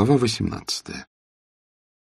Глава 18.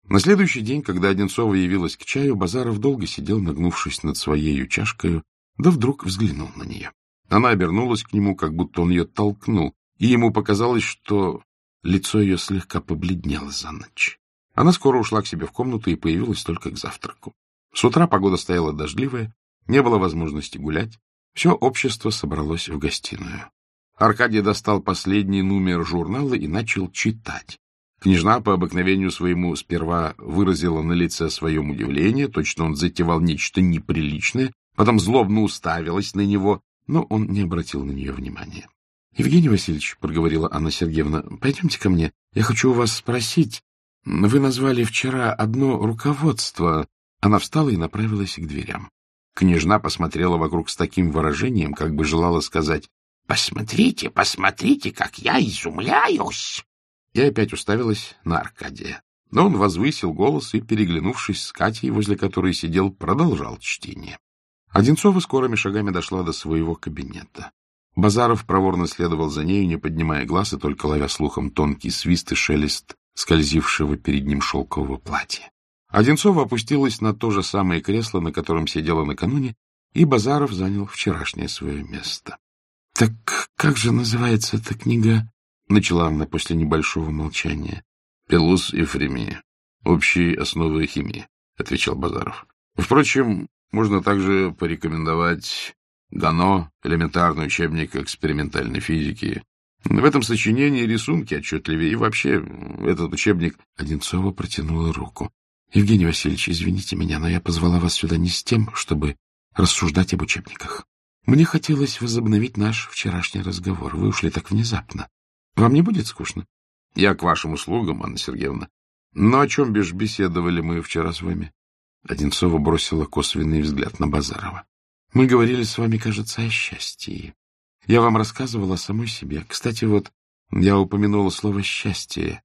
На следующий день, когда Одинцова явилась к чаю, Базаров долго сидел, нагнувшись над своей чашкой, да вдруг взглянул на нее. Она обернулась к нему, как будто он ее толкнул, и ему показалось, что лицо ее слегка побледнело за ночь. Она скоро ушла к себе в комнату и появилась только к завтраку. С утра погода стояла дождливая, не было возможности гулять. Все общество собралось в гостиную. Аркадий достал последний номер журнала и начал читать. Княжна по обыкновению своему сперва выразила на лице свое удивление, точно он затевал нечто неприличное, потом злобно уставилась на него, но он не обратил на нее внимания. — Евгений Васильевич, — проговорила Анна Сергеевна, — пойдемте ко мне. Я хочу у вас спросить. Вы назвали вчера одно руководство. Она встала и направилась к дверям. Княжна посмотрела вокруг с таким выражением, как бы желала сказать «Посмотрите, посмотрите, как я изумляюсь!» И опять уставилась на Аркадия. Но он возвысил голос и, переглянувшись с Катей, возле которой сидел, продолжал чтение. Одинцова скорыми шагами дошла до своего кабинета. Базаров проворно следовал за нею, не поднимая глаз и только ловя слухом тонкий свист и шелест скользившего перед ним шелкового платья. Одинцова опустилась на то же самое кресло, на котором сидела накануне, и Базаров занял вчерашнее свое место. — Так как же называется эта книга? — начала она после небольшого молчания. — Пелус и Фремия. Общие основы химии, — отвечал Базаров. — Впрочем, можно также порекомендовать Гано, элементарный учебник экспериментальной физики. В этом сочинении рисунки отчетливее, и вообще этот учебник... Одинцова протянула руку. — Евгений Васильевич, извините меня, но я позвала вас сюда не с тем, чтобы рассуждать об учебниках. Мне хотелось возобновить наш вчерашний разговор. Вы ушли так внезапно. Вам не будет скучно? Я к вашим услугам, Анна Сергеевна. Но о чем бишь беседовали мы вчера с вами? Одинцова бросила косвенный взгляд на Базарова. Мы говорили с вами, кажется, о счастье. Я вам рассказывала о самой себе. Кстати, вот я упомянула слово «счастье».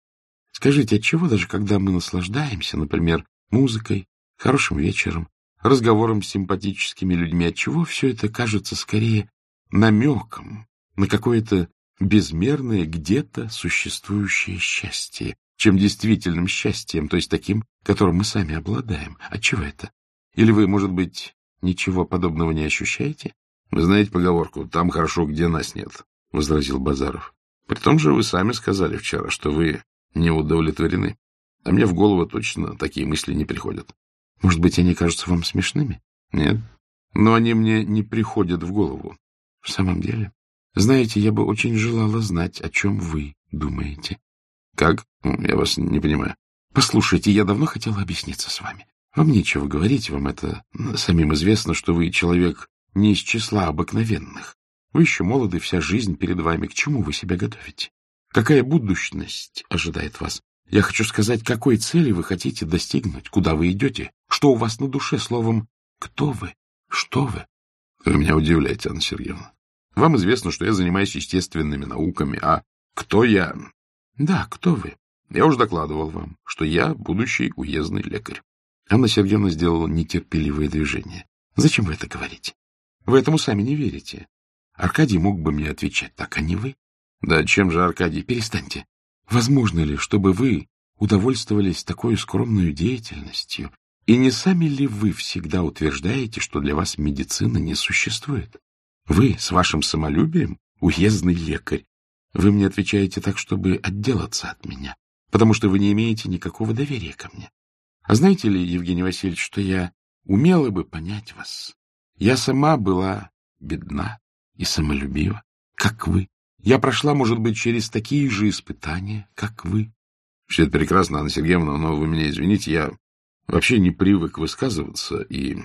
Скажите, отчего даже когда мы наслаждаемся, например, музыкой, хорошим вечером, разговором с симпатическими людьми, отчего все это кажется скорее намеком на какое-то безмерное где-то существующее счастье, чем действительным счастьем, то есть таким, которым мы сами обладаем. Отчего это? Или вы, может быть, ничего подобного не ощущаете? Вы знаете поговорку «там хорошо, где нас нет», — возразил Базаров. При том же вы сами сказали вчера, что вы не удовлетворены. А мне в голову точно такие мысли не приходят. Может быть, они кажутся вам смешными? Нет. Но они мне не приходят в голову. В самом деле? Знаете, я бы очень желала знать, о чем вы думаете. Как? Я вас не понимаю. Послушайте, я давно хотела объясниться с вами. Вам нечего говорить, вам это самим известно, что вы человек не из числа обыкновенных. Вы еще молоды, вся жизнь перед вами. К чему вы себя готовите? Какая будущность ожидает вас? Я хочу сказать, какой цели вы хотите достигнуть, куда вы идете, что у вас на душе, словом, кто вы, что вы? Вы меня удивляете, Анна Сергеевна. Вам известно, что я занимаюсь естественными науками, а кто я? Да, кто вы? Я уже докладывал вам, что я будущий уездный лекарь. Анна Сергеевна сделала нетерпеливое движение. Зачем вы это говорите? Вы этому сами не верите. Аркадий мог бы мне отвечать так, а не вы. Да чем же, Аркадий, перестаньте. Возможно ли, чтобы вы удовольствовались такой скромной деятельностью? И не сами ли вы всегда утверждаете, что для вас медицина не существует? Вы с вашим самолюбием, уездный лекарь, вы мне отвечаете так, чтобы отделаться от меня, потому что вы не имеете никакого доверия ко мне. А знаете ли, Евгений Васильевич, что я умела бы понять вас? Я сама была бедна и самолюбива, как вы. Я прошла, может быть, через такие же испытания, как вы. Все это прекрасно, Анна Сергеевна, но вы меня извините, я вообще не привык высказываться, и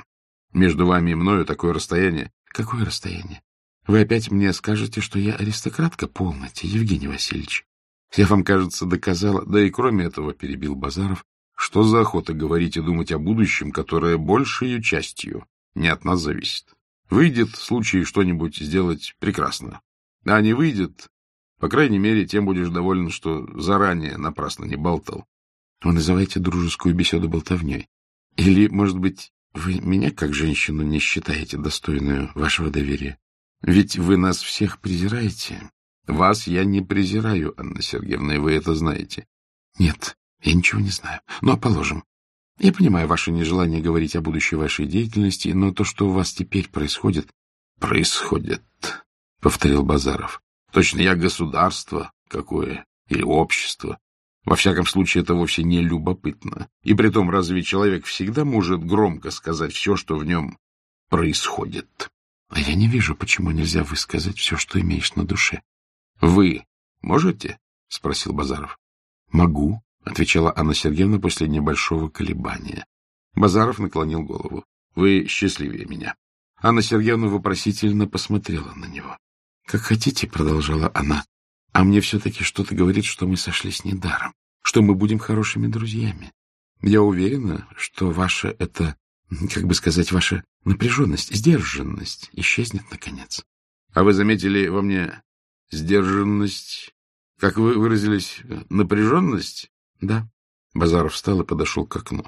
между вами и мною такое расстояние. Какое расстояние? Вы опять мне скажете, что я аристократка? Полноте, Евгений Васильевич. Я вам, кажется, доказала... Да и кроме этого, перебил Базаров, что за охота говорить и думать о будущем, которое большей частью не от нас зависит. Выйдет в случае что-нибудь сделать прекрасно. А не выйдет, по крайней мере, тем будешь доволен, что заранее напрасно не болтал. Вы называете дружескую беседу болтовней. Или, может быть, вы меня, как женщину, не считаете достойную вашего доверия? Ведь вы нас всех презираете. Вас я не презираю, Анна Сергеевна, и вы это знаете. — Нет, я ничего не знаю. Ну, а положим. Я понимаю ваше нежелание говорить о будущей вашей деятельности, но то, что у вас теперь происходит... — Происходит, — повторил Базаров. — Точно я государство какое или общество. Во всяком случае, это вовсе не любопытно. И притом, разве человек всегда может громко сказать все, что в нем происходит? А я не вижу, почему нельзя высказать все, что имеешь на душе. — Вы можете? — спросил Базаров. — Могу, — отвечала Анна Сергеевна после небольшого колебания. Базаров наклонил голову. — Вы счастливее меня. Анна Сергеевна вопросительно посмотрела на него. — Как хотите, — продолжала она. А мне все-таки что-то говорит, что мы сошлись недаром, что мы будем хорошими друзьями. Я уверена, что ваша это, как бы сказать, ваша напряженность, сдержанность исчезнет наконец. А вы заметили во мне сдержанность, как вы выразились, напряженность? Да. Базаров встал и подошел к окну.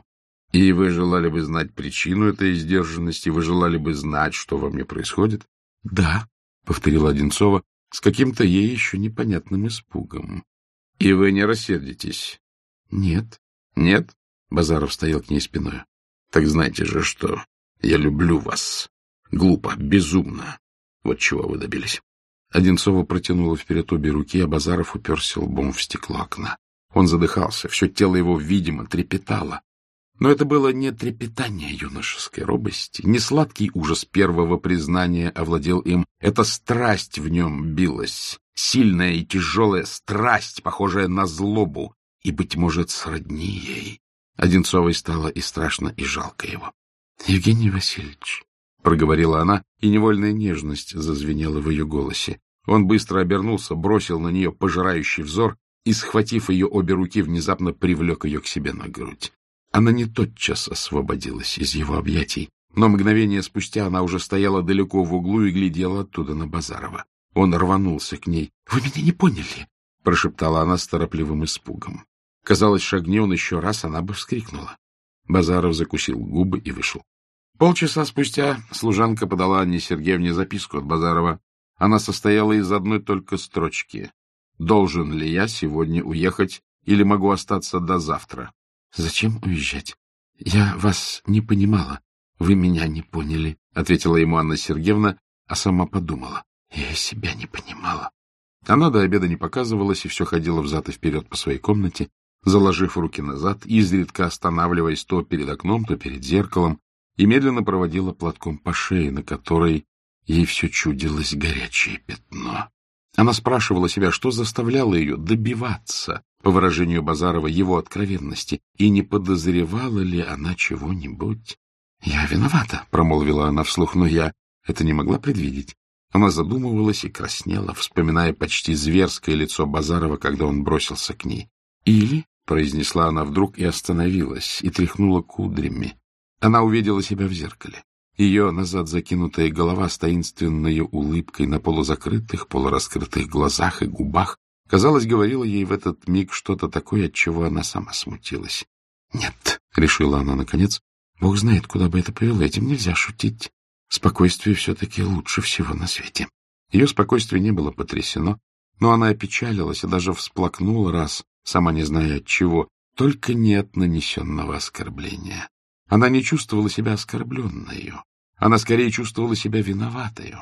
И вы желали бы знать причину этой сдержанности, вы желали бы знать, что во мне происходит? Да, повторила Одинцова, с каким-то ей еще непонятным испугом. — И вы не рассердитесь? — Нет. — Нет? — Базаров стоял к ней спиной. — Так знаете же, что я люблю вас. Глупо, безумно. Вот чего вы добились. Одинцова протянула вперед обе руки, а Базаров уперся лбом в стекло окна. Он задыхался, все тело его, видимо, трепетало. Но это было не трепетание юношеской робости, не сладкий ужас первого признания овладел им. Эта страсть в нем билась, сильная и тяжелая страсть, похожая на злобу, и, быть может, сродни ей. Одинцовой стало и страшно, и жалко его. — Евгений Васильевич, — проговорила она, и невольная нежность зазвенела в ее голосе. Он быстро обернулся, бросил на нее пожирающий взор и, схватив ее обе руки, внезапно привлек ее к себе на грудь. Она не тотчас освободилась из его объятий, но мгновение спустя она уже стояла далеко в углу и глядела оттуда на Базарова. Он рванулся к ней. — Вы меня не поняли! — прошептала она с торопливым испугом. Казалось, шагни он еще раз, она бы вскрикнула. Базаров закусил губы и вышел. Полчаса спустя служанка подала Анне Сергеевне записку от Базарова. Она состояла из одной только строчки. «Должен ли я сегодня уехать или могу остаться до завтра?» — Зачем уезжать? Я вас не понимала. Вы меня не поняли, — ответила ему Анна Сергеевна, а сама подумала. Я себя не понимала. Она до обеда не показывалась и все ходила взад и вперед по своей комнате, заложив руки назад, изредка останавливаясь то перед окном, то перед зеркалом, и медленно проводила платком по шее, на которой ей все чудилось горячее пятно. Она спрашивала себя, что заставляло ее добиваться, по выражению Базарова, его откровенности, и не подозревала ли она чего-нибудь. — Я виновата, — промолвила она вслух, — но я это не могла предвидеть. Она задумывалась и краснела, вспоминая почти зверское лицо Базарова, когда он бросился к ней. «Или», — произнесла она вдруг и остановилась, и тряхнула кудрями. Она увидела себя в зеркале. Ее назад закинутая голова с таинственной улыбкой на полузакрытых, полураскрытых глазах и губах, казалось, говорила ей в этот миг что-то такое, от чего она сама смутилась. — Нет, — решила она наконец, — Бог знает, куда бы это повело, этим нельзя шутить. Спокойствие все-таки лучше всего на свете. Ее спокойствие не было потрясено, но она опечалилась и даже всплакнула раз, сама не зная от чего, только не от нанесенного оскорбления. Она не чувствовала себя оскорбленной. Она скорее чувствовала себя виноватой.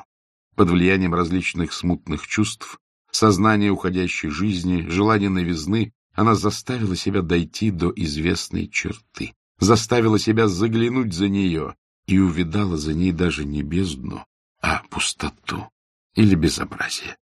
Под влиянием различных смутных чувств, сознания уходящей жизни, желания новизны, она заставила себя дойти до известной черты, заставила себя заглянуть за нее и увидала за ней даже не бездну, а пустоту или безобразие.